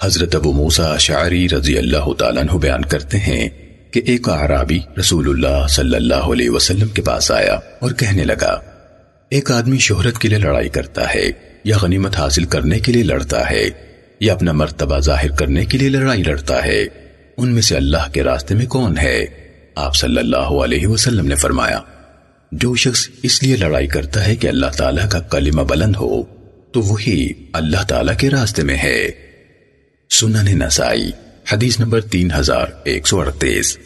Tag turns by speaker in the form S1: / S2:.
S1: حضرت ابو موسیٰ شعری رضی اللہ تعالیٰ عنہ بیان کرتے ہیں کہ ایک عرابی رسول اللہ صلی اللہ علیہ وسلم کے پاس آیا اور کہنے لگا، ایک آدمی شہرت کے لیے لڑائی کرتا ہے یا غنیمت حاصل کرنے کے لیے لڑتا ہے یا اپنا مرتبہ ظاہر کرنے کے لیے لڑائی لڑتا ہے، ان میں سے اللہ کے راستے میں کون ہے؟ آپ صلی اللہ علیہ وسلم نے فرمایا، جو شخص اس لیے لڑائی کرتا ہے کہ اللہ تعالیٰ کا کلمہ بلند ہو، تو وہی اللہ تعالیٰ کے راستے میں ہے۔ سنن نسائی حدیث نمبر تین ہزار ایک سو اڑتیس۔